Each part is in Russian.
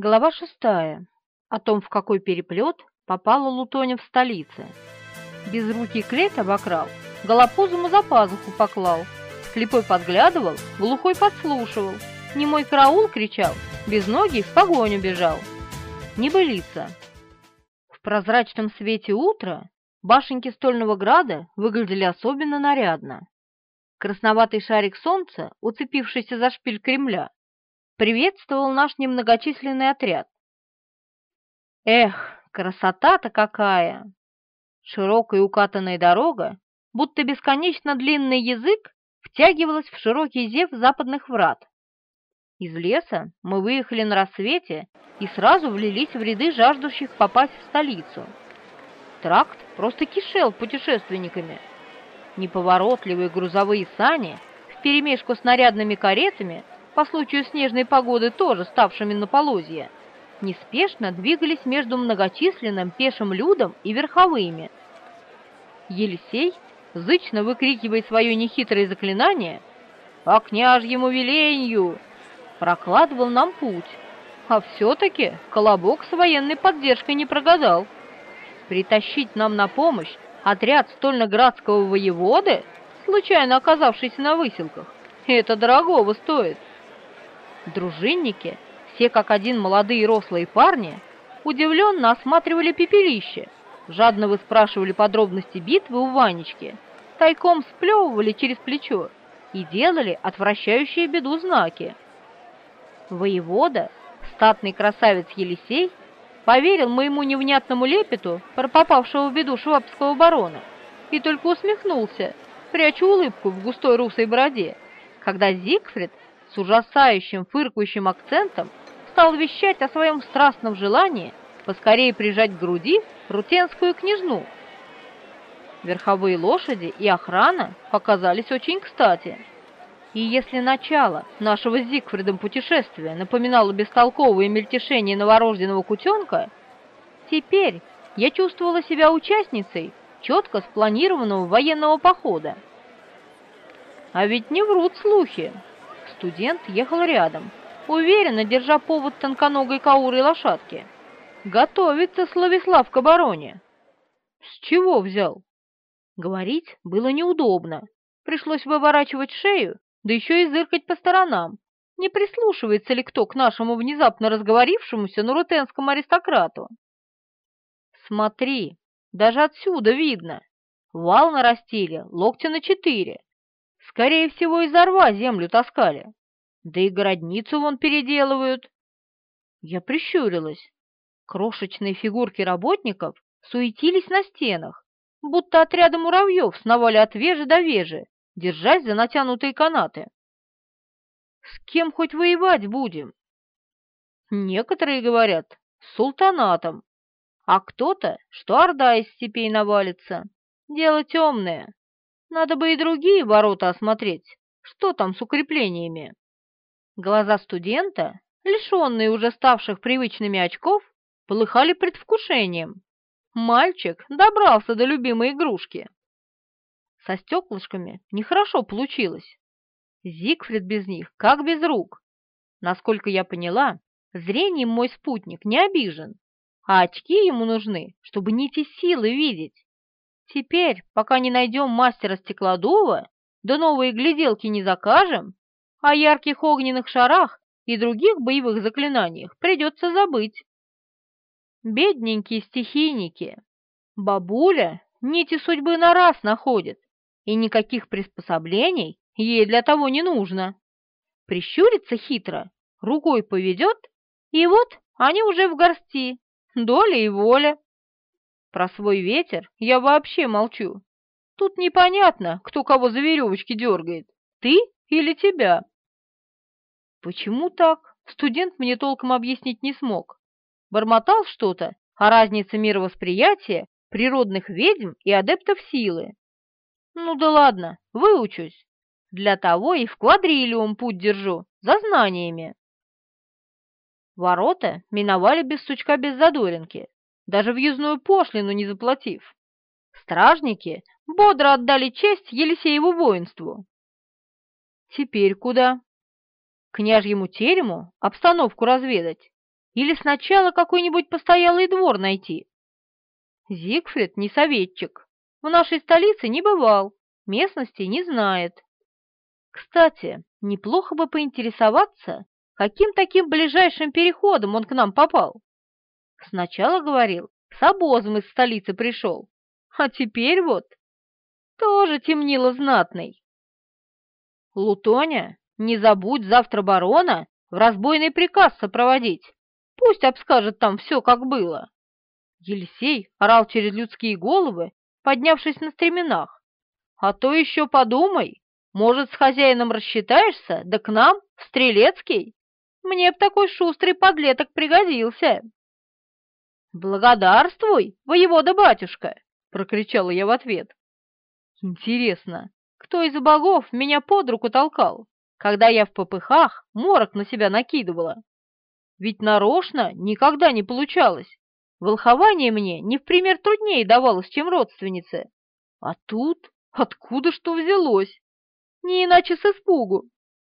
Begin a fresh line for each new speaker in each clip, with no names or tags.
Глава шестая. О том, в какой переплет попала Лутоня в столице. Безрукий клет обокрал, голопузому за пазуху поклал, слепой подглядывал, глухой подслушивал, немой караул кричал, без ноги в погоню бежал. Небылица. В прозрачном свете утра башенки Стольного Града выглядели особенно нарядно. Красноватый шарик солнца, уцепившийся за шпиль Кремля, приветствовал наш немногочисленный отряд. Эх, красота-то какая! Широкая укатанная дорога, будто бесконечно длинный язык, втягивалась в широкий зев западных врат. Из леса мы выехали на рассвете и сразу влились в ряды жаждущих попасть в столицу. Тракт просто кишел путешественниками. Неповоротливые грузовые сани вперемешку с нарядными каретами – по случаю снежной погоды тоже ставшими на полозья, неспешно двигались между многочисленным пешим людом и верховыми. Елисей, зычно выкрикивая свое нехитрое заклинание, «По княжьему веленью!» прокладывал нам путь, а все-таки Колобок с военной поддержкой не прогадал. Притащить нам на помощь отряд стольноградского воеводы, случайно оказавшийся на выселках, это дорогого стоит. Дружинники, все как один молодые и рослые парни, удивленно осматривали пепелище, жадно выспрашивали подробности битвы у Ванечки, тайком сплевывали через плечо и делали отвращающие беду знаки. Воевода, статный красавец Елисей, поверил моему невнятному лепету про попавшего в беду швабского барона и только усмехнулся, пряча улыбку в густой русой бороде, когда Зигфрид с ужасающим фыркающим акцентом стал вещать о своем страстном желании поскорее прижать к груди рутенскую княжну. Верховые лошади и охрана показались очень кстати. И если начало нашего с Зигфридом путешествия напоминало бестолковое мельтешение новорожденного кутенка, теперь я чувствовала себя участницей четко спланированного военного похода. А ведь не врут слухи, Студент ехал рядом, уверенно держа повод тонконогой каурой лошадки. Готовится Славислав к обороне. С чего взял? Говорить было неудобно. Пришлось выворачивать шею, да еще и зыркать по сторонам. Не прислушивается ли кто к нашему внезапно разговорившемуся нурутенскому аристократу? Смотри, даже отсюда видно. Вал нарастили, локтя на четыре. Скорее всего, из рва землю таскали. Да и городницу вон переделывают. Я прищурилась. Крошечные фигурки работников суетились на стенах, будто отряды муравьев сновали от вежи до вежи, держась за натянутые канаты. С кем хоть воевать будем? Некоторые говорят, с султанатом, а кто-то, что орда из степей навалится. Дело темное. Надо бы и другие ворота осмотреть. Что там с укреплениями? Глаза студента, лишенные уже ставших привычными очков, полыхали предвкушением. Мальчик добрался до любимой игрушки. Со стеклышками нехорошо получилось. Зигфрид без них, как без рук. Насколько я поняла, зрением мой спутник не обижен, а очки ему нужны, чтобы нити силы видеть. Теперь, пока не найдем мастера стеклодува, да новые гляделки не закажем, о ярких огненных шарах и других боевых заклинаниях придется забыть. Бедненькие стихийники. Бабуля нити судьбы на раз находит, и никаких приспособлений ей для того не нужно. Прищурится хитро, рукой поведет, и вот они уже в горсти, доля и воля. Про свой ветер я вообще молчу. Тут непонятно, кто кого за веревочки дергает, ты или тебя. Почему так, студент мне толком объяснить не смог. Бормотал что-то о разнице мировосприятия природных ведьм и адептов силы. Ну да ладно, выучусь. Для того и в квадрилиум путь держу, за знаниями. Ворота миновали без сучка, без задоринки даже въездную пошлину не заплатив. Стражники бодро отдали честь Елисееву воинству. Теперь куда? Княжьему терему обстановку разведать Или сначала какой-нибудь постоялый двор найти? Зигфрид не советчик. В нашей столице не бывал, местности не знает. Кстати, неплохо бы поинтересоваться, каким таким ближайшим переходом он к нам попал. Сначала говорил, с обозом из столицы пришел, а теперь вот тоже темнило знатный. Лутоня, не забудь завтра барона в разбойный приказ сопроводить. Пусть обскажет там все, как было. Елисей орал через людские головы, поднявшись на стременах. А то еще подумай, может, с хозяином рассчитаешься, да к нам, в Стрелецкий? Мне б такой шустрый подлеток пригодился. «Благодарствуй, воевода-батюшка!» — прокричала я в ответ. «Интересно, кто из богов меня под руку толкал, когда я в попыхах морок на себя накидывала? Ведь нарочно никогда не получалось. Волхование мне не в пример труднее давалось, чем родственнице. А тут откуда что взялось? Не иначе с испугу.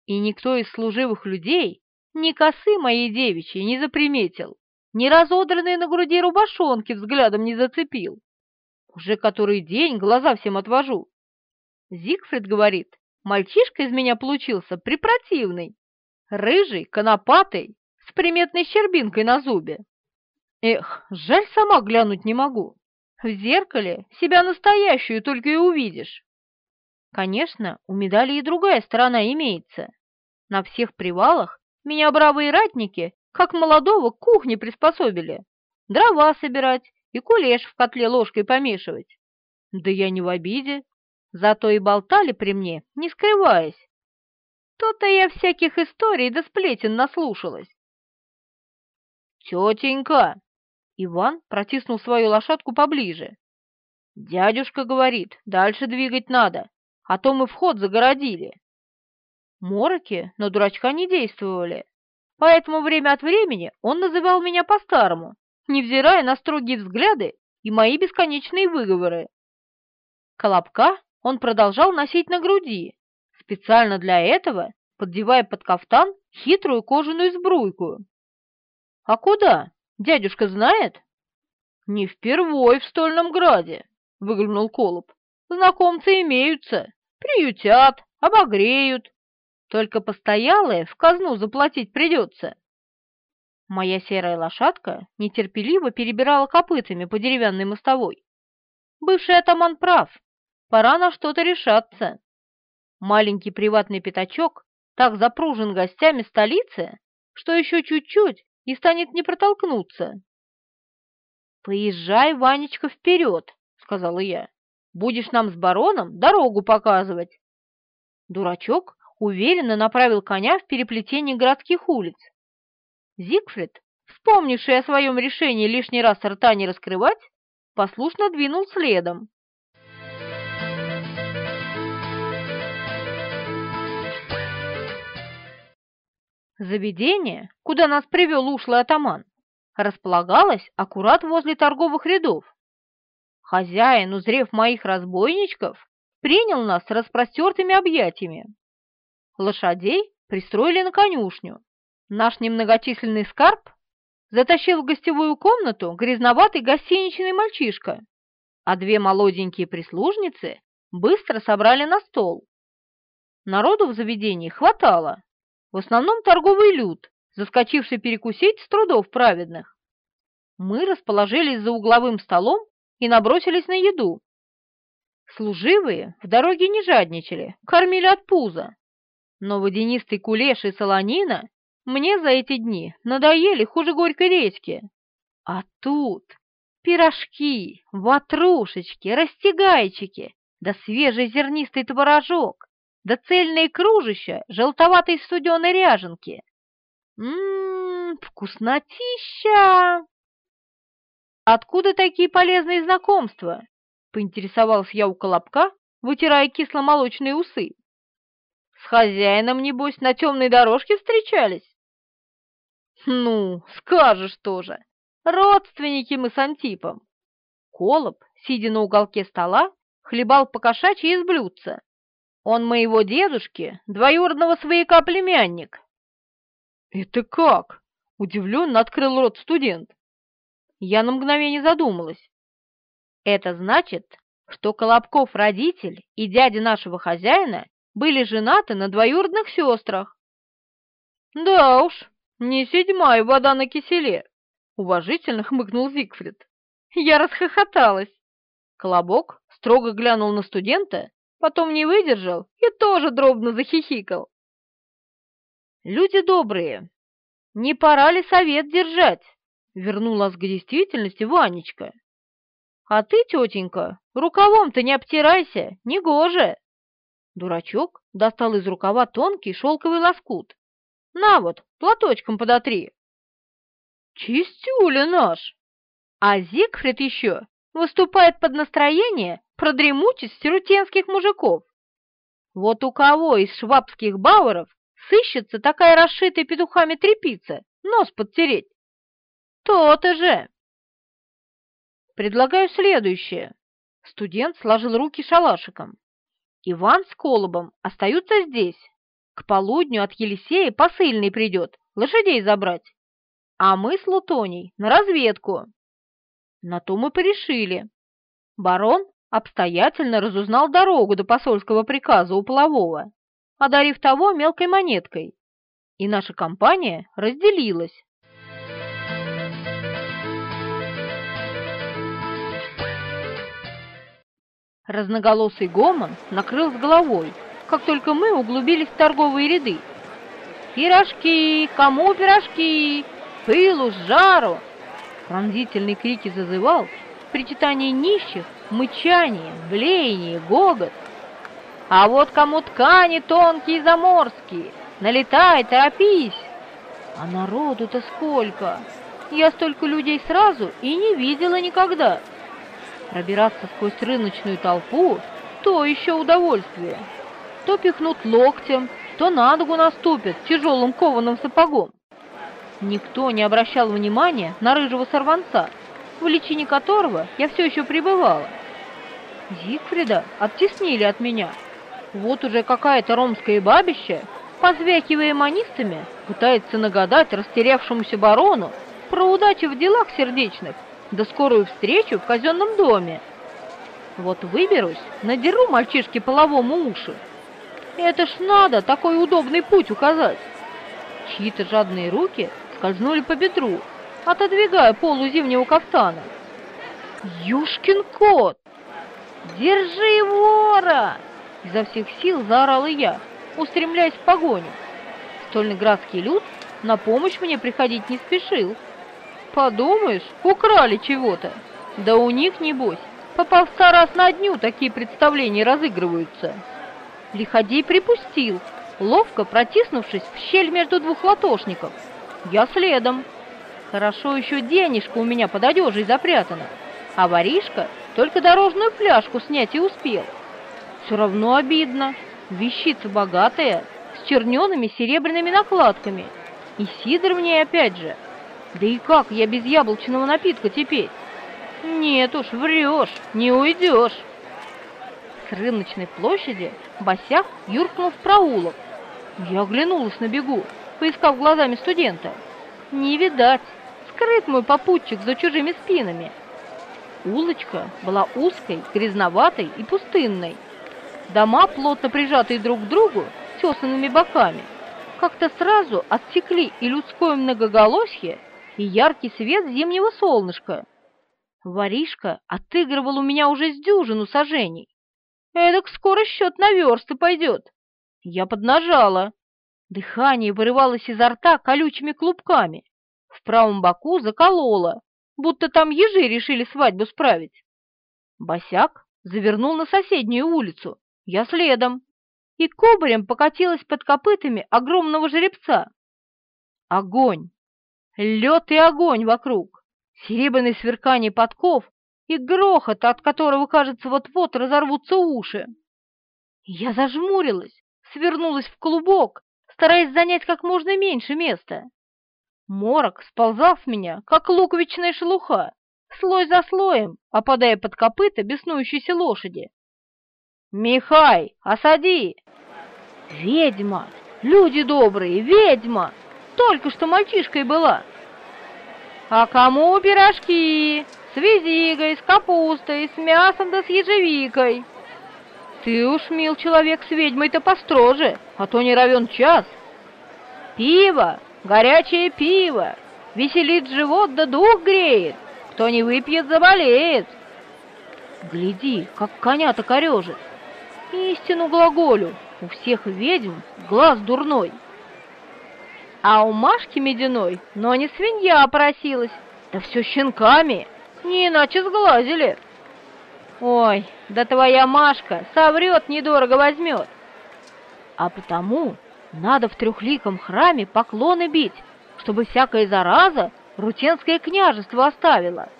И никто из служивых людей ни косы моей девичьей не заприметил, ни разодранные на груди рубашонки взглядом не зацепил. Уже который день глаза всем отвожу. Зигфрид говорит, мальчишка из меня получился препротивный, рыжий, конопатый, с приметной щербинкой на зубе. Эх, жаль, сама глянуть не могу. В зеркале себя настоящую только и увидишь. Конечно, у медали и другая сторона имеется. На всех привалах меня бравые ратники, как молодого, к кухне приспособили. Дрова собирать и кулеш в котле ложкой помешивать. Да я не в обиде, зато и болтали при мне, не скрываясь. То-то я всяких историй да сплетен наслушалась. «Тетенька!» Иван протиснул свою лошадку поближе. «Дядюшка говорит, дальше двигать надо, а то мы вход загородили». Мороки на дурачка не действовали, поэтому время от времени он называл меня по-старому, невзирая на строгие взгляды и мои бесконечные выговоры. Колобка он продолжал носить на груди, специально для этого поддевая под кафтан хитрую кожаную сбруйку. «А куда? Дядюшка знает?» «Не впервой в Стольном Граде», — выглянул Колоб. «Знакомцы имеются, приютят, обогреют. Только постоялые в казну заплатить придется». Моя серая лошадка нетерпеливо перебирала копытами по деревянной мостовой. Бывший атаман прав, пора на что-то решаться. Маленький приватный пятачок так запружен гостями столицы, что еще чуть-чуть и станет не протолкнуться. «Поезжай, Ванечка, вперед!» — сказала я. «Будешь нам с бароном дорогу показывать!» Дурачок уверенно направил коня в переплетение городских улиц. Зигфрид, вспомнивший о своем решении лишний раз рта не раскрывать, послушно двинул следом. Заведение, куда нас привел ушлый атаман, располагалось аккурат возле торговых рядов. Хозяин, узрев моих разбойничков, принял нас с распростертыми объятиями. Лошадей пристроили на конюшню. Наш немногочисленный скарб затащил в гостевую комнату грязноватый гостиничный мальчишка, а две молоденькие прислужницы быстро собрали на стол. Народу в заведении хватало, в основном торговый люд, заскочивший перекусить с трудов праведных. Мы расположились за угловым столом и набросились на еду. Служивые в дороге не жадничали, кормили от пуза. Но водянистый кулеш и солонина мне за эти дни надоели хуже горькой редьки. А тут пирожки, ватрушечки, растягайчики, да свежий зернистый творожок, да цельные кружища желтоватой студеной ряженки. Ммм, вкуснотища! Откуда такие полезные знакомства? Поинтересовался я у Колобка, вытирая кисломолочные усы. С хозяином, небось, на темной дорожке встречались? Ну, скажешь тоже. Родственники мы с Антипом. Колоб, сидя на уголке стола, хлебал по кошачьи из блюдца. Он моего дедушки, двоюродного свояка племянник. Это как? Удивленно открыл рот студент. Я на мгновение задумалась. Это значит, что Колобков родитель и дядя нашего хозяина были женаты на двоюродных сестрах. Да уж, не седьмая вода на киселе, уважительно хмыкнул Зигфрид. Я расхохоталась. Колобок строго глянул на студента, потом не выдержал и тоже дробно захихикал. «Люди добрые, не пора ли совет держать?» — вернулась к действительности Ванечка. «А ты, тетенька, рукавом-то не обтирайся, негоже!» Дурачок достал из рукава тонкий шелковый лоскут. «На вот, платочком подотри!» «Чистюля наш!» А Зигфрид еще выступает под настроение продремучить сиротенских мужиков. Вот у кого из швабских бауэров сыщется такая расшитая петухами тряпица, нос подтереть? То-то же! Предлагаю следующее. Студент сложил руки шалашиком. Иван с Колобом остаются здесь. К полудню от Елисея посыльный придет, лошадей забрать. А мы с Лутоней на разведку. На то мы порешили. Барон обстоятельно разузнал дорогу до посольского приказа у Полового, одарив того мелкой монеткой, и наша компания разделилась. Разноголосый гомон накрыл с головой, как только мы углубились в торговые ряды. «Пирожки! Кому пирожки? Пылу, жару!» Пронзительные крики зазывал, причитание нищих, мычание, блеяние, гогот. А вот кому ткани тонкие заморские, налетай, торопись. А народу-то сколько! Я столько людей сразу и не видела никогда. Пробираться сквозь рыночную толпу — то еще удовольствие. То пихнут локтем, то на ногу наступят тяжелым кованым сапогом. Никто не обращал внимания на рыжего сорванца, в личине которого я все еще пребывала. Зигфрида оттеснили от меня. Вот уже какая-то ромская бабища, позвякивая манистами, пытается нагадать растерявшемуся барону про удачу в делах сердечных, да скорую встречу в казенном доме. Вот выберусь, надеру мальчишке половому уши. Это ж надо такой удобный путь указать. Чьи-то жадные руки скользнули по бедру, отодвигая полу зимнего кафтана. «Юшкин кот! Держи вора!» Изо всех сил заорала я, устремляясь в погоню. Стольный градский люд на помощь мне приходить не спешил. Подумаешь, украли чего-то. Да у них, небось, по полста раз на дню такие представления разыгрываются. Лиходей припустил, ловко протиснувшись в щель между двух латошников — я следом. Хорошо еще денежка у меня под одежей запрятана, а воришка только дорожную пляжку снять и успел. Все равно обидно. Вещица богатая, с черненными серебряными накладками. И сидр в ней опять же. Да и как я без яблочного напитка теперь? Нет уж, врешь, не уйдешь. С рыночной площади босяк юркнул в проулок. Я оглянулась на бегу поискав глазами студента. Не видать, скрыт мой попутчик за чужими спинами. Улочка была узкой, грязноватой и пустынной. Дома, плотно прижатые друг к другу, тесанными боками, как-то сразу отсекли и людское многоголосье, и яркий свет зимнего солнышка. Воришка отыгрывал у меня уже с дюжину сажений. Эдак скоро счет на версты пойдет. Я поднажала. Дыхание вырывалось изо рта колючими клубками. В правом боку закололо, будто там ежи решили свадьбу справить. Босяк завернул на соседнюю улицу, я следом, и кобарем покатилась под копытами огромного жеребца. Огонь! Лед и огонь вокруг, серебряное сверкание подков и грохот, от которого, кажется, вот-вот разорвутся уши. Я зажмурилась, свернулась в клубок стараясь занять как можно меньше места. Морок сползал с меня, как луковичная шелуха, слой за слоем, опадая под копыта беснующейся лошади. «Михай, осади!» «Ведьма! Люди добрые, ведьма! Только что мальчишкой была!» А кому пирожки? С визигой, с капустой, с мясом да с ежевикой. Ты уж, мил человек, с ведьмой-то построже, а то не равен час. Пиво, горячее пиво, веселит живот да дух греет. Кто не выпьет, заболеет. Гляди, как коня-то корежит. Истину глаголю, у всех ведьм глаз дурной. А у Машки Медяной, но не свинья просилась, да все щенками, не иначе сглазили. Ой, да твоя Машка соврет, недорого возьмет. А потому надо в трехликом храме поклоны бить, чтобы всякая зараза Рутенское княжество оставила.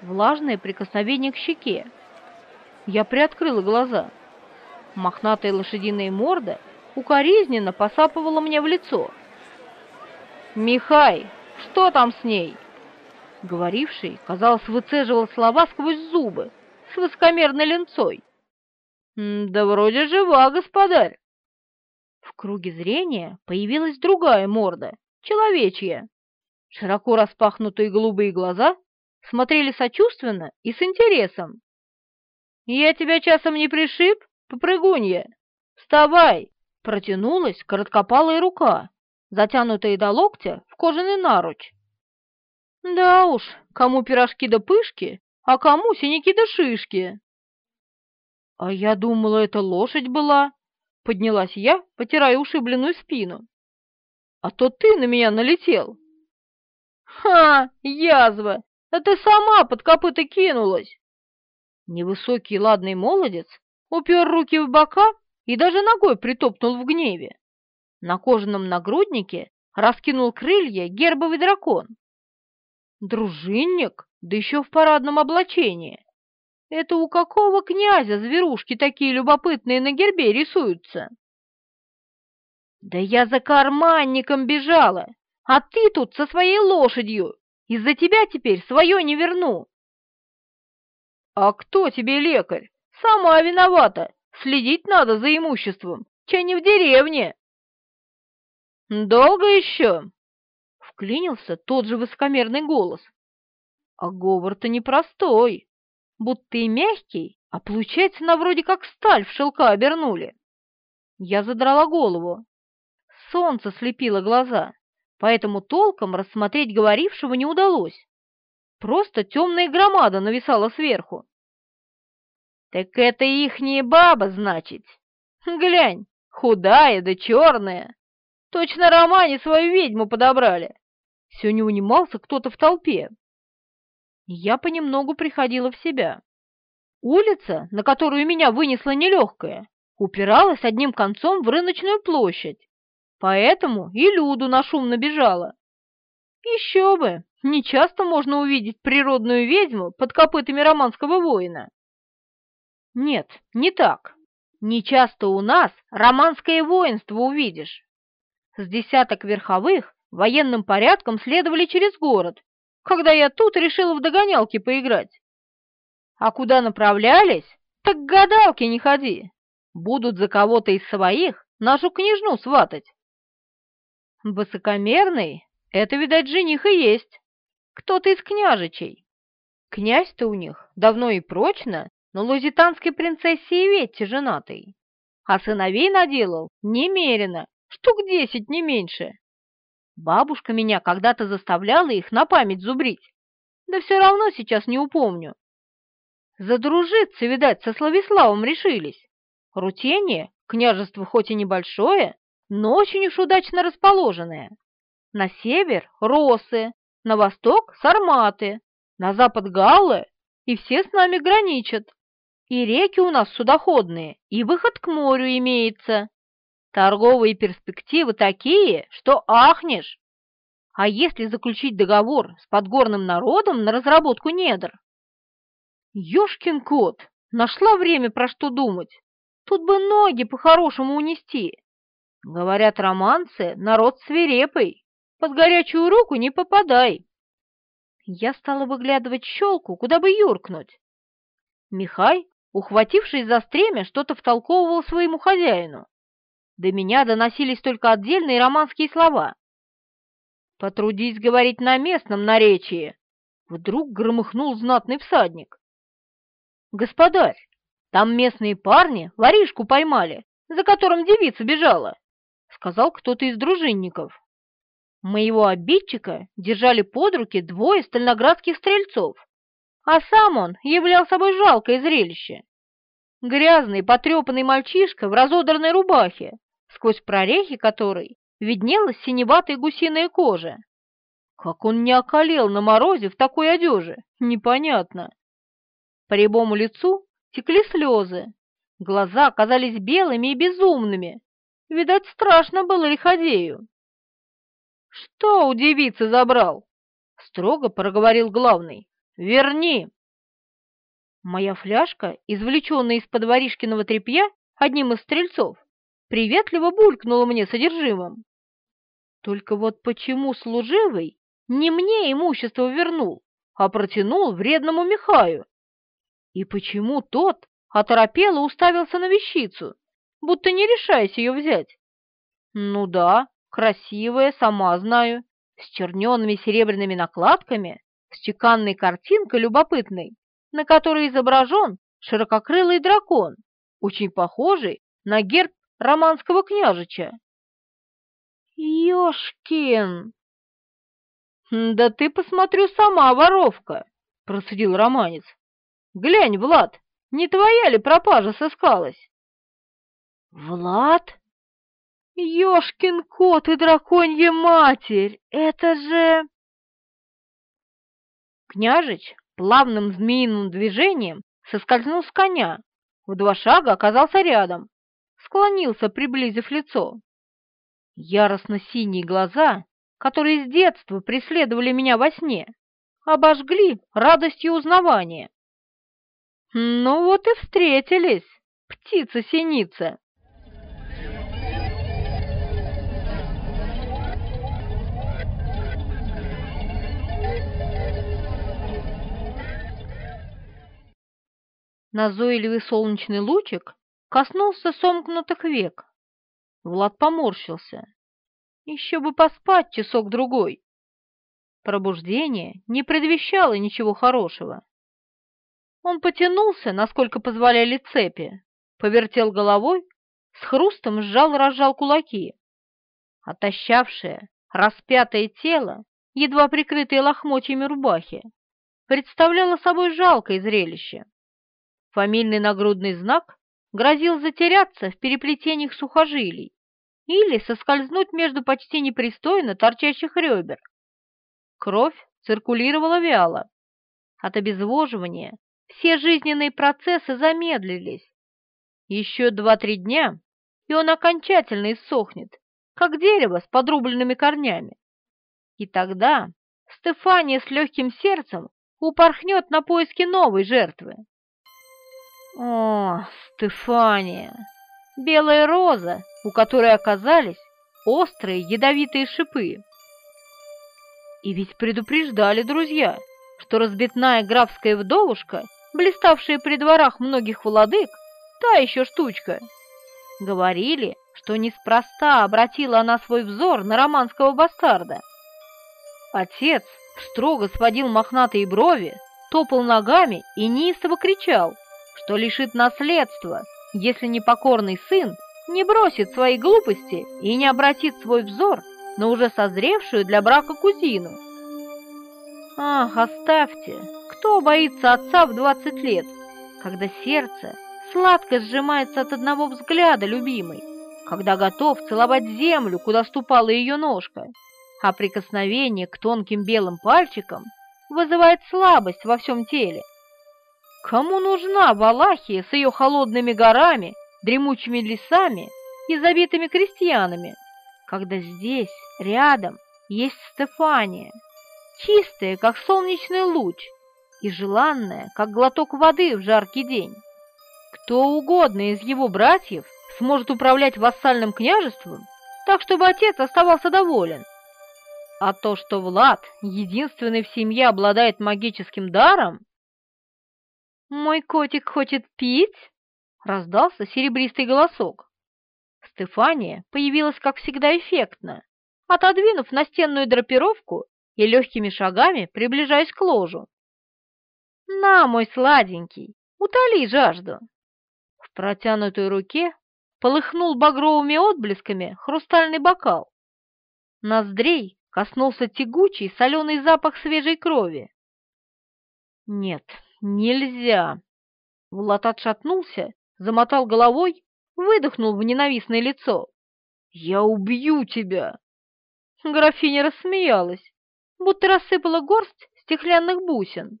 Влажное прикосновение к щеке. Я приоткрыла глаза. Мохнатая лошадиная морда укоризненно посапывала мне в лицо. «Михай, что там с ней?» Говоривший, казалось, выцеживал слова сквозь зубы, с высокомерной ленцой. «Да вроде жива, господарь!» В круге зрения появилась другая морда, человечья. Широко распахнутые голубые глаза смотрели сочувственно и с интересом. «Я тебя часом не пришиб, попрыгунья? Вставай!» Протянулась короткопалая рука, затянутая до локтя в кожаный наруч. Да уж, кому пирожки да пышки, а кому синяки да шишки. А я думала, это лошадь была. Поднялась я, потирая ушибленную спину. А то ты на меня налетел. Ха, язва, а ты сама под копыта кинулась. Невысокий ладный молодец упер руки в бока и даже ногой притопнул в гневе. На кожаном нагруднике раскинул крылья гербовый дракон. Дружинник, да еще в парадном облачении. Это у какого князя зверушки такие любопытные на гербе рисуются? Да я за карманником бежала, а ты тут со своей лошадью. Из-за тебя теперь свое не верну. А кто тебе лекарь? Сама виновата. Следить надо за имуществом, чай не в деревне. Долго еще? Вклинился тот же высокомерный голос. А говор-то непростой, будто и мягкий, а получается на вроде как сталь в шелка обернули. Я задрала голову. Солнце слепило глаза, поэтому толком рассмотреть говорившего не удалось. Просто темная громада нависала сверху. «Так это ихняя баба, значит? Глянь, худая да черная. Точно Романе свою ведьму подобрали». Все не унимался кто-то в толпе. Я понемногу приходила в себя. Улица, на которую меня вынесла нелегкая, упиралась одним концом в рыночную площадь, поэтому и Люду на шум набежала. Еще бы, нечасто можно увидеть природную ведьму под копытами романского воина. Нет, не так. Не часто у нас романское воинство увидишь. С десяток верховых военным порядком следовали через город, когда я тут решила в догонялки поиграть. А куда направлялись, так к гадалке не ходи. Будут за кого-то из своих нашу княжну сватать. Высокомерный — это, видать, жених и есть. Кто-то из княжичей. Князь-то у них давно и прочно но лузитанской принцессе Иветте женатый, а сыновей наделал немерено, штук десять, не меньше. Бабушка меня когда-то заставляла их на память зубрить, да все равно сейчас не упомню. Задружиться, видать, со Славиславом решились. Рутение, княжество хоть и небольшое, но очень уж удачно расположенное. На север — Росы, на восток — Сарматы, на запад — Галлы, и все с нами граничат. И реки у нас судоходные, и выход к морю имеется. Торговые перспективы такие, что ахнешь. А если заключить договор с подгорным народом на разработку недр? Ёшкин кот, нашла время про что думать. Тут бы ноги по-хорошему унести. Говорят, романцы — народ свирепый. Под горячую руку не попадай. Я стала выглядывать щелку, куда бы юркнуть. Михай ухватившись за стремя, что-то втолковывал своему хозяину. До меня доносились только отдельные романские слова. Потрудись говорить на местном наречии!» Вдруг громыхнул знатный всадник. «Господарь, там местные парни воришку поймали, за которым девица бежала», — сказал кто-то из дружинников. Моего обидчика держали под руки двое стальноградских стрельцов, а сам он являл собой жалкое зрелище. Грязный, потрепанный мальчишка в разодранной рубахе, сквозь прорехи которой виднелась синеватая гусиная кожа. Как он не околел на морозе в такой одежде, непонятно. По рябому лицу текли слезы, глаза казались белыми и безумными. Видать, страшно было лиходею. «Что у девицы забрал?» — строго проговорил главный. «Верни!» Моя фляжка, извлеченная из-под воришкиного тряпья одним из стрельцов, приветливо булькнула мне содержимым. Только вот почему служивый не мне имущество вернул, а протянул вредному Михаю? И почему тот оторопело уставился на вещицу, будто не решаясь ее взять? Ну да, красивая, сама знаю, с черненными серебряными накладками, с чеканной картинкой любопытной, на которой изображен ширококрылый дракон, очень похожий на герб романского княжича. «Ёшкин!» «Да ты, посмотрю, сама воровка!» — процедил романец. «Глянь, Влад, не твоя ли пропажа сыскалась?» «Влад? Ёшкин кот и драконья матерь! Это же...» Княжич плавным змеиным движением соскользнул с коня, в два шага оказался рядом, склонился, приблизив лицо. Яростно-синие глаза, которые с детства преследовали меня во сне, обожгли радостью узнавания. Ну вот и встретились, птица-синица. Назойливый солнечный лучик коснулся сомкнутых век. Влад поморщился. Еще бы поспать часок-другой. Пробуждение не предвещало ничего хорошего. Он потянулся, насколько позволяли цепи, повертел головой, с хрустом сжал-разжал кулаки. Отощавшее, распятое тело, едва прикрытое лохмотьями рубахи, представляло собой жалкое зрелище. Фамильный нагрудный знак грозил затеряться в переплетениях сухожилий или соскользнуть между почти непристойно торчащих ребер. Кровь циркулировала вяло. От обезвоживания все жизненные процессы замедлились. Еще два-три дня, и он окончательно иссохнет, как дерево с подрубленными корнями. И тогда Стефания с легким сердцем упорхнет на поиски новой жертвы. О, Стефания! Белая роза, у которой оказались острые ядовитые шипы. И ведь предупреждали друзья, что разбитная графская вдовушка, блиставшая при дворах многих владык, та еще штучка. Говорили, что неспроста обратила она свой взор на романского бастарда. Отец строго сводил мохнатые брови, топал ногами и неистово кричал, что лишит наследства, если непокорный сын не бросит свои глупости и не обратит свой взор на уже созревшую для брака кузину. Ах, оставьте, кто боится отца в двадцать лет, когда сердце сладко сжимается от одного взгляда любимой, когда готов целовать землю, куда ступала ее ножка, а прикосновение к тонким белым пальчикам вызывает слабость во всем теле. Кому нужна Валахия с ее холодными горами, дремучими лесами и забитыми крестьянами, когда здесь, рядом, есть Стефания, чистая, как солнечный луч, и желанная, как глоток воды в жаркий день? Кто угодно из его братьев сможет управлять вассальным княжеством, так, чтобы отец оставался доволен. А то, что Влад, единственный в семье, обладает магическим даром, «Мой котик хочет пить?» — раздался серебристый голосок. Стефания появилась, как всегда, эффектно, отодвинув настенную драпировку и легкими шагами приближаясь к ложу. «На, мой сладенький, утоли жажду!» В протянутой руке полыхнул багровыми отблесками хрустальный бокал. Ноздрей коснулся тягучий соленый запах свежей крови. «Нет, нельзя!» Влад отшатнулся, замотал головой, выдохнул в ненавистное лицо. «Я убью тебя!» Графиня рассмеялась, будто рассыпала горсть стеклянных бусин.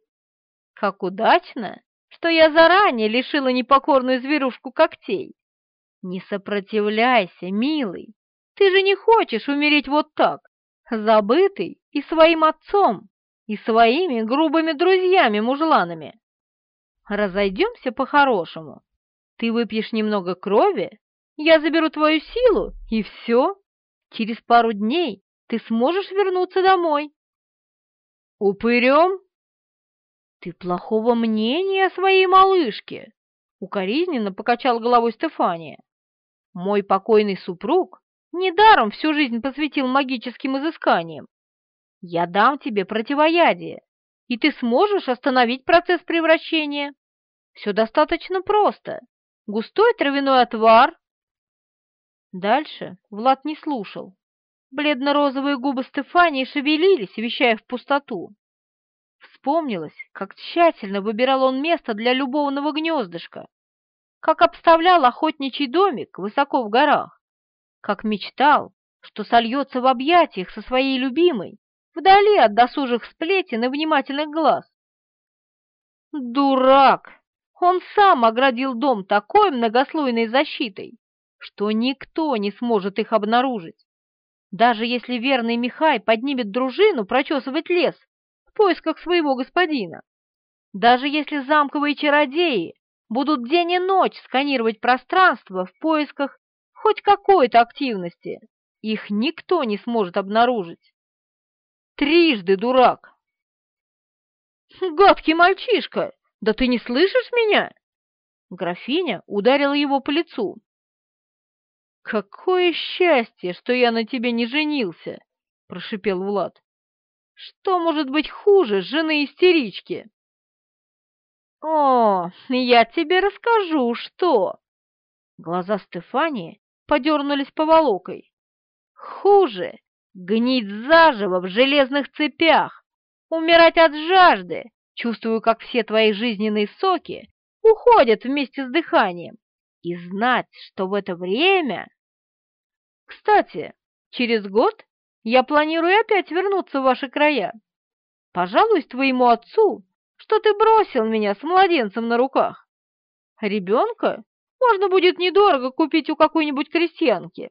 «Как удачно, что я заранее лишила непокорную зверушку когтей! Не сопротивляйся, милый, ты же не хочешь умереть вот так, забытый и своим отцом, и своими грубыми друзьями-мужланами. Разойдемся по-хорошему. Ты выпьешь немного крови, я заберу твою силу, и все. Через пару дней ты сможешь вернуться домой. Упырем? Ты плохого мнения о своей малышке, укоризненно покачал головой Стефания. Мой покойный супруг недаром всю жизнь посвятил магическим изысканиям. Я дам тебе противоядие, и ты сможешь остановить процесс превращения. Все достаточно просто. Густой травяной отвар. Дальше Влад не слушал. Бледно-розовые губы Стефании шевелились, вещая в пустоту. Вспомнилось, как тщательно выбирал он место для любовного гнездышка, как обставлял охотничий домик высоко в горах, как мечтал, что сольется в объятиях со своей любимой, вдали от досужих сплетен и внимательных глаз. Дурак! Он сам оградил дом такой многослойной защитой, что никто не сможет их обнаружить. Даже если верный Михай поднимет дружину прочесывать лес в поисках своего господина. Даже если замковые чародеи будут день и ночь сканировать пространство в поисках хоть какой-то активности, их никто не сможет обнаружить. Трижды дурак. «Гадкий мальчишка, да ты не слышишь меня?» Графиня ударила его по лицу. «Какое счастье, что я на тебе не женился!» — прошипел Влад. «Что может быть хуже жены-истерички?» «О, я тебе расскажу, что!» Глаза Стефании подернулись поволокой. «Хуже гнить заживо в железных цепях, умирать от жажды, чувствую, как все твои жизненные соки уходят вместе с дыханием, и знать, что в это время... Кстати, через год я планирую опять вернуться в ваши края. Пожалуюсь твоему отцу, что ты бросил меня с младенцем на руках. Ребенка можно будет недорого купить у какой-нибудь крестьянки.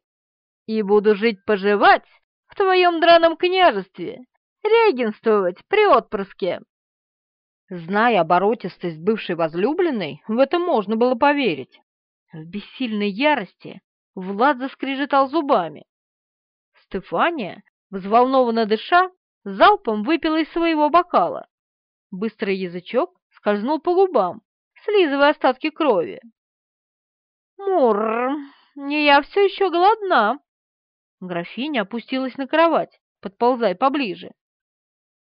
И буду жить-поживать в твоем драном княжестве, регенствовать при отпрыске. Зная оборотистость бывшей возлюбленной, в это можно было поверить. В бессильной ярости Влад заскрежетал зубами. Стефания, взволнованно дыша, залпом выпила из своего бокала. Быстрый язычок скользнул по губам, слизывая остатки крови. «Мурр, не я все еще голодна!» Графиня опустилась на кровать, подползая поближе.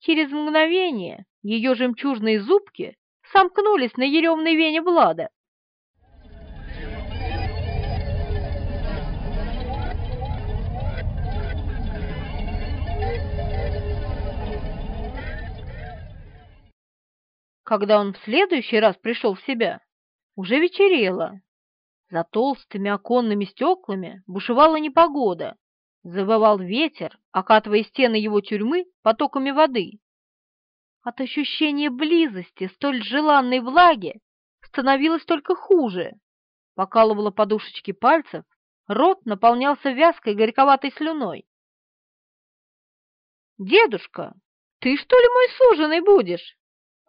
Через мгновение ее жемчужные зубки сомкнулись на еремной вене Влада. Когда он в следующий раз пришел в себя, уже вечерело. За толстыми оконными стеклами бушевала непогода, Завывал ветер, окатывая стены его тюрьмы потоками воды. От ощущения близости столь желанной влаги становилось только хуже. Покалывало подушечки пальцев, рот наполнялся вязкой горьковатой слюной. «Дедушка, ты что ли мой суженый будешь?»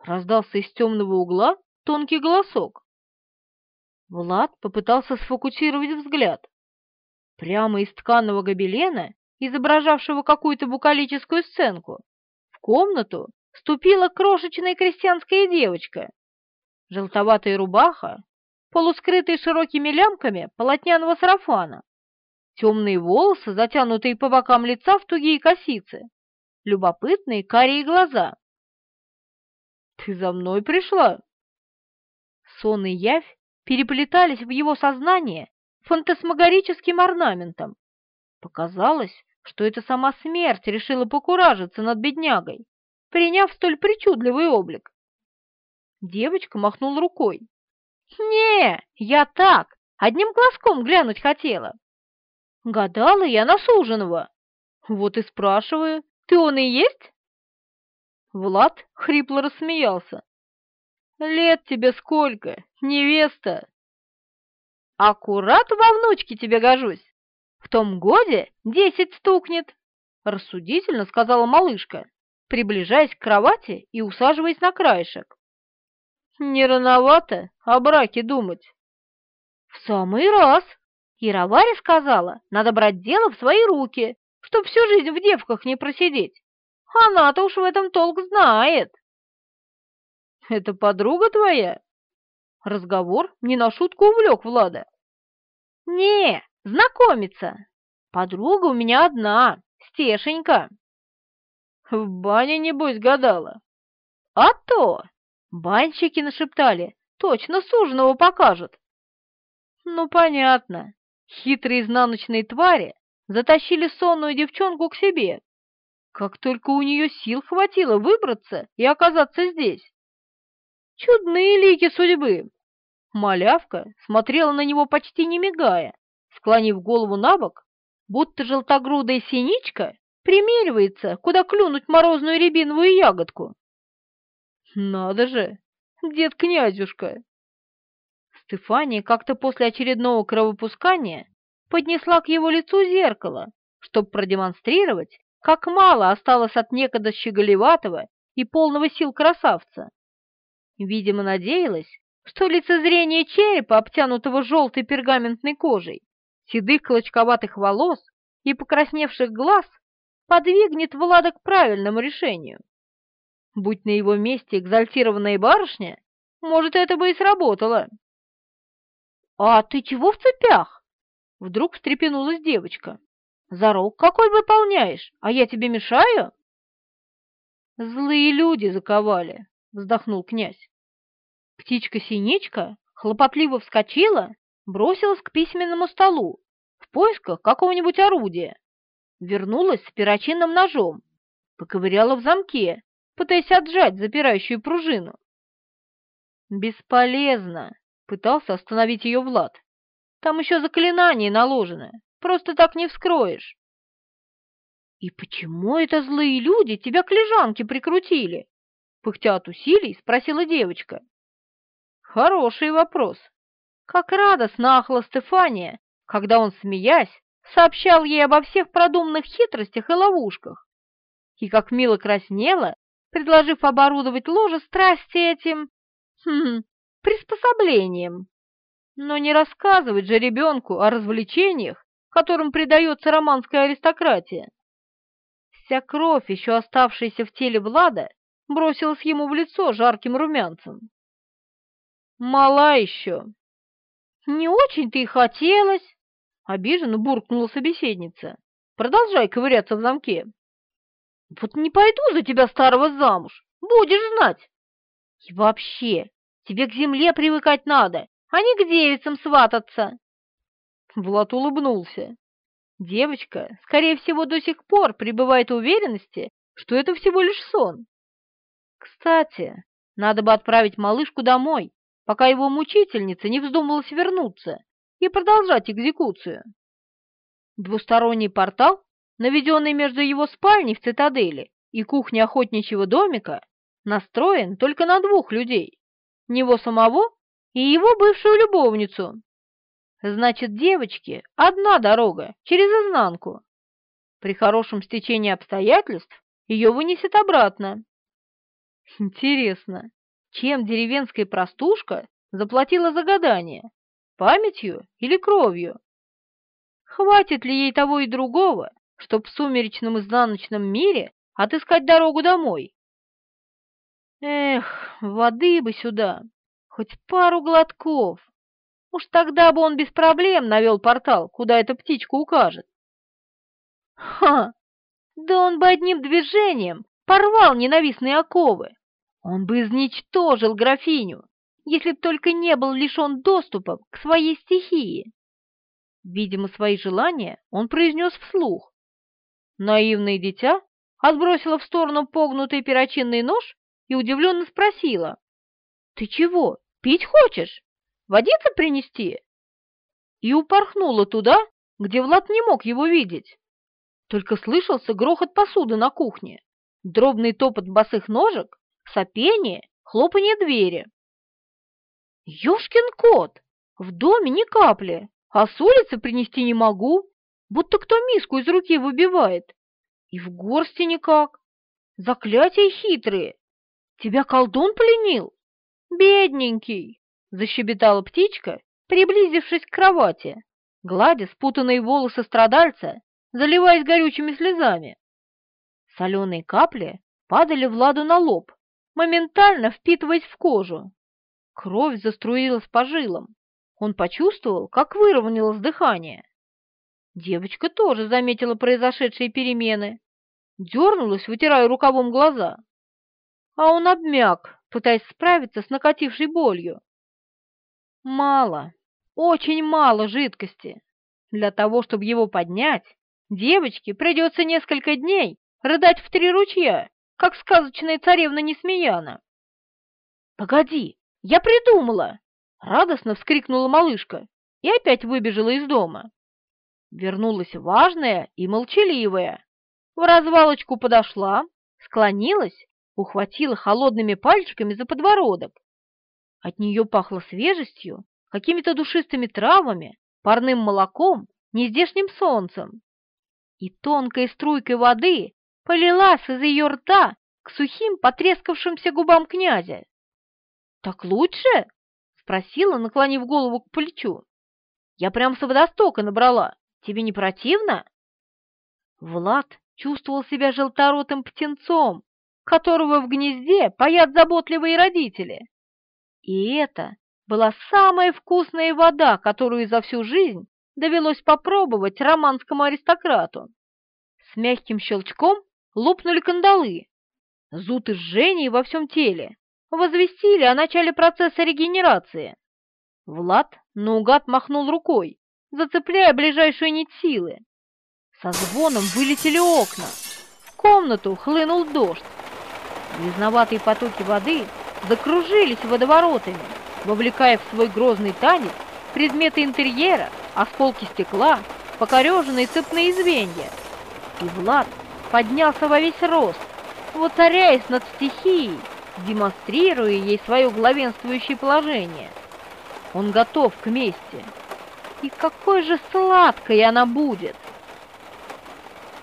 Раздался из темного угла тонкий голосок. Влад попытался сфокусировать взгляд. Прямо из тканого гобелена, изображавшего какую-то букалическую сценку, в комнату ступила крошечная крестьянская девочка. Желтоватая рубаха, полускрытая широкими лямками полотняного сарафана, темные волосы, затянутые по бокам лица в тугие косицы, любопытные карие глаза. «Ты за мной пришла?» Сон и явь переплетались в его сознание фантасмагорическим орнаментом. Показалось, что это сама смерть решила покуражиться над беднягой, приняв столь причудливый облик. Девочка махнула рукой. «Не, я так, одним глазком глянуть хотела. Гадала я на суженого. Вот и спрашиваю, ты он и есть?» Влад хрипло рассмеялся. «Лет тебе сколько, невеста?» «Аккурат во внучке тебе гожусь. В том годе десять стукнет», — рассудительно сказала малышка, приближаясь к кровати и усаживаясь на краешек. «Не рановато о браке думать». «В самый раз!» Ира Варя сказала, надо брать дело в свои руки, чтоб всю жизнь в девках не просидеть. Она-то уж в этом толк знает. «Это подруга твоя?» Разговор не на шутку увлек Влада. «Не, знакомиться. Подруга у меня одна, Стешенька». «В бане, небось, гадала?» «А то! Банщики нашептали, точно суженого покажут». «Ну, понятно. Хитрые изнаночные твари затащили сонную девчонку к себе. Как только у нее сил хватило выбраться и оказаться здесь. Чудные лики судьбы. Малявка смотрела на него почти не мигая, склонив голову на бок, будто желтогрудая синичка примеривается, куда клюнуть морозную рябиновую ягодку. Надо же, дед-князюшка! Стефания как-то после очередного кровопускания поднесла к его лицу зеркало, чтобы продемонстрировать, как мало осталось от некогда щеголеватого и полного сил красавца. Видимо, надеялась, что лицезрение черепа, обтянутого желтой пергаментной кожей, седых клочковатых волос и покрасневших глаз, подвигнет Влада к правильному решению. Будь на его месте экзальтированная барышня, может, это бы и сработало. «А ты чего в цепях?» Вдруг встрепенулась девочка. «Зарок какой выполняешь, а я тебе мешаю?» «Злые люди заковали», — вздохнул князь. Птичка-синичка хлопотливо вскочила, бросилась к письменному столу в поисках какого-нибудь орудия. Вернулась с перочинным ножом, поковыряла в замке, пытаясь отжать запирающую пружину. «Бесполезно!» — пытался остановить ее Влад. «Там еще заклинание наложено, просто так не вскроешь». «И почему это злые люди тебя к лежанке прикрутили?» Пыхтя от усилий, спросила девочка. Хороший вопрос. Как радостно ахла Стефания, когда он, смеясь, сообщал ей обо всех продуманных хитростях и ловушках. И как мило краснела, предложив оборудовать ложе страсти этим... Хм, приспособлением. Но не рассказывать же ребенку о развлечениях, которым предается романская аристократия. Вся кровь, еще оставшаяся в теле Влада, бросилась ему в лицо жарким румянцем. Мала еще. Не очень-то и хотелось, обиженно буркнула собеседница. Продолжай ковыряться в замке. Вот не пойду за тебя старого замуж, будешь знать. И вообще, тебе к земле привыкать надо, а не к девицам свататься. Влад улыбнулся. Девочка, скорее всего, до сих пор пребывает в уверенности, что это всего лишь сон. Кстати, надо бы отправить малышку домой, пока его мучительница не вздумалась вернуться и продолжать экзекуцию. Двусторонний портал, наведенный между его спальней в цитадели и кухней охотничьего домика, настроен только на двух людей — него самого и его бывшую любовницу. Значит, девочке одна дорога, через изнанку. При хорошем стечении обстоятельств ее вынесет обратно. Интересно, чем деревенская простушка заплатила за гадание? Памятью или кровью? Хватит ли ей того и другого, чтоб в сумеречном изнаночном мире отыскать дорогу домой? Эх, воды бы сюда, хоть пару глотков. Уж тогда бы он без проблем навел портал, куда эта птичка укажет. Ха! Да он бы одним движением порвал ненавистные оковы. Он бы изничтожил графиню, если б только не был лишен доступа к своей стихии. Видимо, свои желания он произнес вслух. Наивное дитя отбросила в сторону погнутый перочинный нож и удивленно спросила. «Ты чего, пить хочешь? Водиться принести?» И упорхнула туда, где Влад не мог его видеть. Только слышался грохот посуды на кухне, дробный топот босых ножек, сопение, хлопанье двери. «Ёшкин кот! В доме ни капли, а с улицы принести не могу, будто кто миску из руки выбивает. И в горсти никак. Заклятия хитрые. Тебя колдун пленил? Бедненький!» — защебетала птичка, приблизившись к кровати, гладя спутанные волосы страдальца, заливаясь горючими слезами. Соленые капли падали Владу на лоб, моментально впитываясь в кожу. Кровь заструилась по жилам. Он почувствовал, как выровнялось дыхание. Девочка тоже заметила произошедшие перемены. Дернулась, вытирая рукавом глаза. А он обмяк, пытаясь справиться с накатившей болью. Мало, очень мало жидкости. Для того, чтобы его поднять, девочке придется несколько дней рыдать в три ручья, как сказочная царевна Несмеяна. «Погоди, я придумала!» — радостно вскрикнула малышка и опять выбежала из дома. Вернулась важная и молчаливая. В развалочку подошла, склонилась, ухватила холодными пальчиками за подбородок. От нее пахло свежестью, какими-то душистыми травами, парным молоком, нездешним солнцем. И тонкой струйкой воды полилась из ее рта к сухим потрескавшимся губам князя. «Так лучше?» — спросила, наклонив голову к плечу. «Я прям с водостока набрала. Тебе не противно?» Влад чувствовал себя желторотым птенцом, которого в гнезде паят заботливые родители. И это была самая вкусная вода, которую за всю жизнь довелось попробовать романскому аристократу. С мягким щелчком лопнули кандалы. Зуд и жжение во всем теле возвестили о начале процесса регенерации. Влад наугад махнул рукой, зацепляя ближайшую нить силы. Со звоном вылетели окна. В комнату хлынул дождь. Грязноватые потоки воды закружились водоворотами, вовлекая в свой грозный танец предметы интерьера, осколки стекла, покореженные цепные звенья. И Влад поднялся во весь рост, воцаряясь над стихией, демонстрируя ей свое главенствующее положение. Он готов к мести. И какой же сладкой она будет!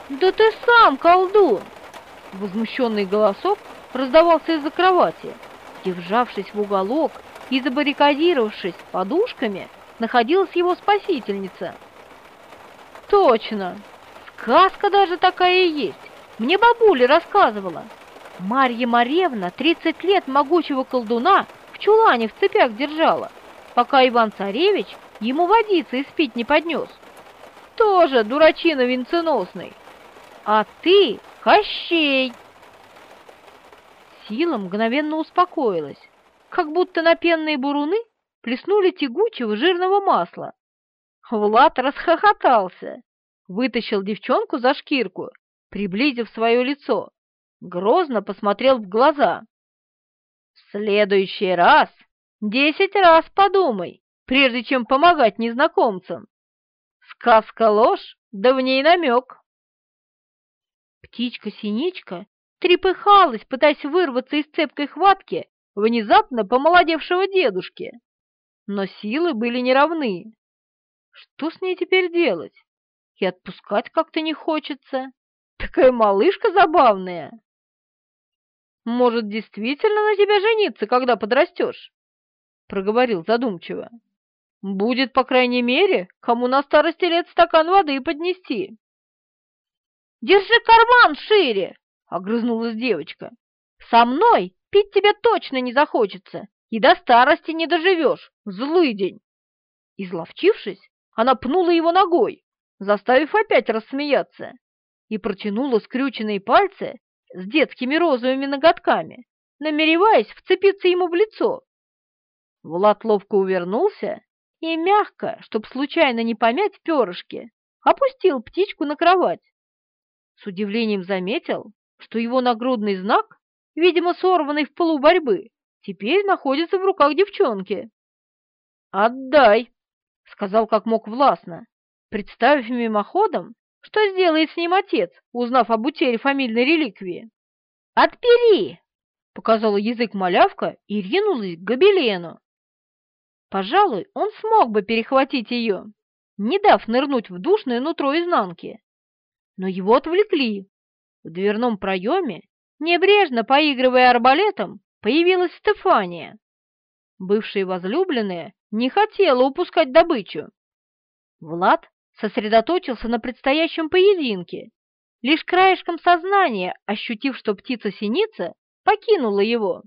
«Да ты сам колдун!» Возмущенный голосок раздавался из-за кровати, где, вжавшись в уголок и забаррикадировавшись подушками, находилась его спасительница. «Точно! Сказка даже такая и есть! Мне бабуля рассказывала!» Марья Маревна 30 лет могучего колдуна в чулане в цепях держала, пока Иван-царевич ему водиться и спить не поднес. Тоже дурачина венценосный. А ты Кощей! Сила мгновенно успокоилась, как будто на пенные буруны плеснули тягучего жирного масла. Влад расхохотался, вытащил девчонку за шкирку, приблизив свое лицо грозно посмотрел в глаза. «В следующий раз десять раз подумай, прежде чем помогать незнакомцам. Сказка ложь, да в ней намек». Птичка-синичка трепыхалась, пытаясь вырваться из цепкой хватки внезапно помолодевшего дедушки. Но силы были неравны. Что с ней теперь делать? И отпускать как-то не хочется. Такая малышка забавная. Может, действительно на тебя жениться, когда подрастешь?» — проговорил задумчиво. «Будет, по крайней мере, кому на старости лет стакан воды поднести». «Держи карман шире!» — огрызнулась девочка. «Со мной пить тебе точно не захочется, и до старости не доживешь, злый день!» Изловчившись, она пнула его ногой, заставив опять рассмеяться, и протянула скрюченные пальцы с детскими розовыми ноготками, намереваясь вцепиться ему в лицо. Влад ловко увернулся и мягко, чтоб случайно не помять перышки, опустил птичку на кровать. С удивлением заметил, что его нагрудный знак, видимо, сорванный в полу борьбы, теперь находится в руках девчонки. «Отдай!» — сказал как мог властно, представив мимоходом, что сделает с ним отец, узнав об утере фамильной реликвии. «Отпери!» — показала язык малявка и ринулась к гобелену. Пожалуй, он смог бы перехватить ее, не дав нырнуть в душное нутро изнанки. Но его отвлекли. В дверном проеме, небрежно поигрывая арбалетом, появилась Стефания. Бывшая возлюбленная не хотела упускать добычу. Влад сосредоточился на предстоящем поединке, лишь краешком сознания ощутив, что птица-синица покинула его.